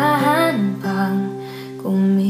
Dahan-dahan pang kumigising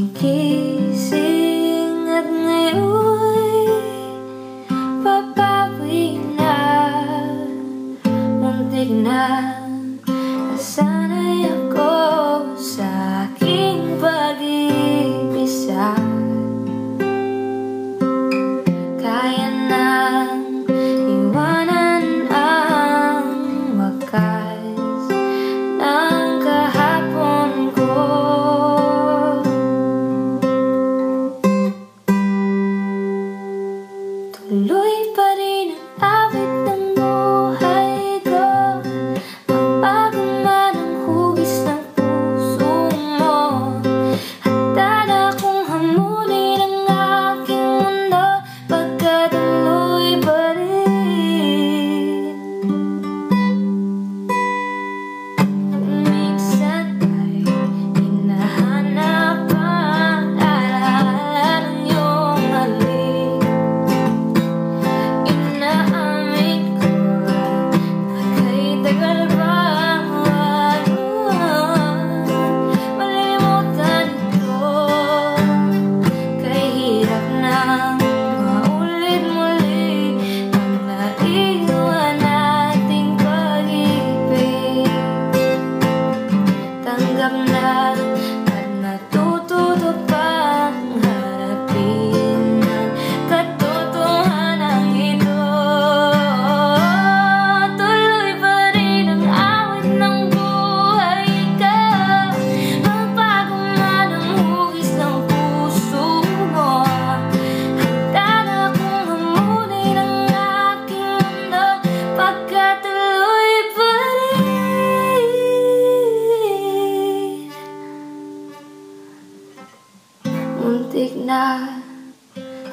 Muntik na.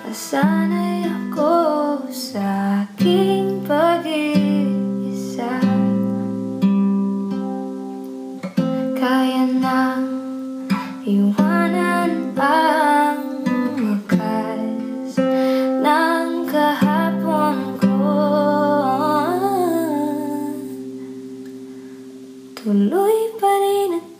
Nasanay ako sa aking pag-iisa. Kaya nang iwanan ang wakas ng kahapon ko. Tuloy pa rin at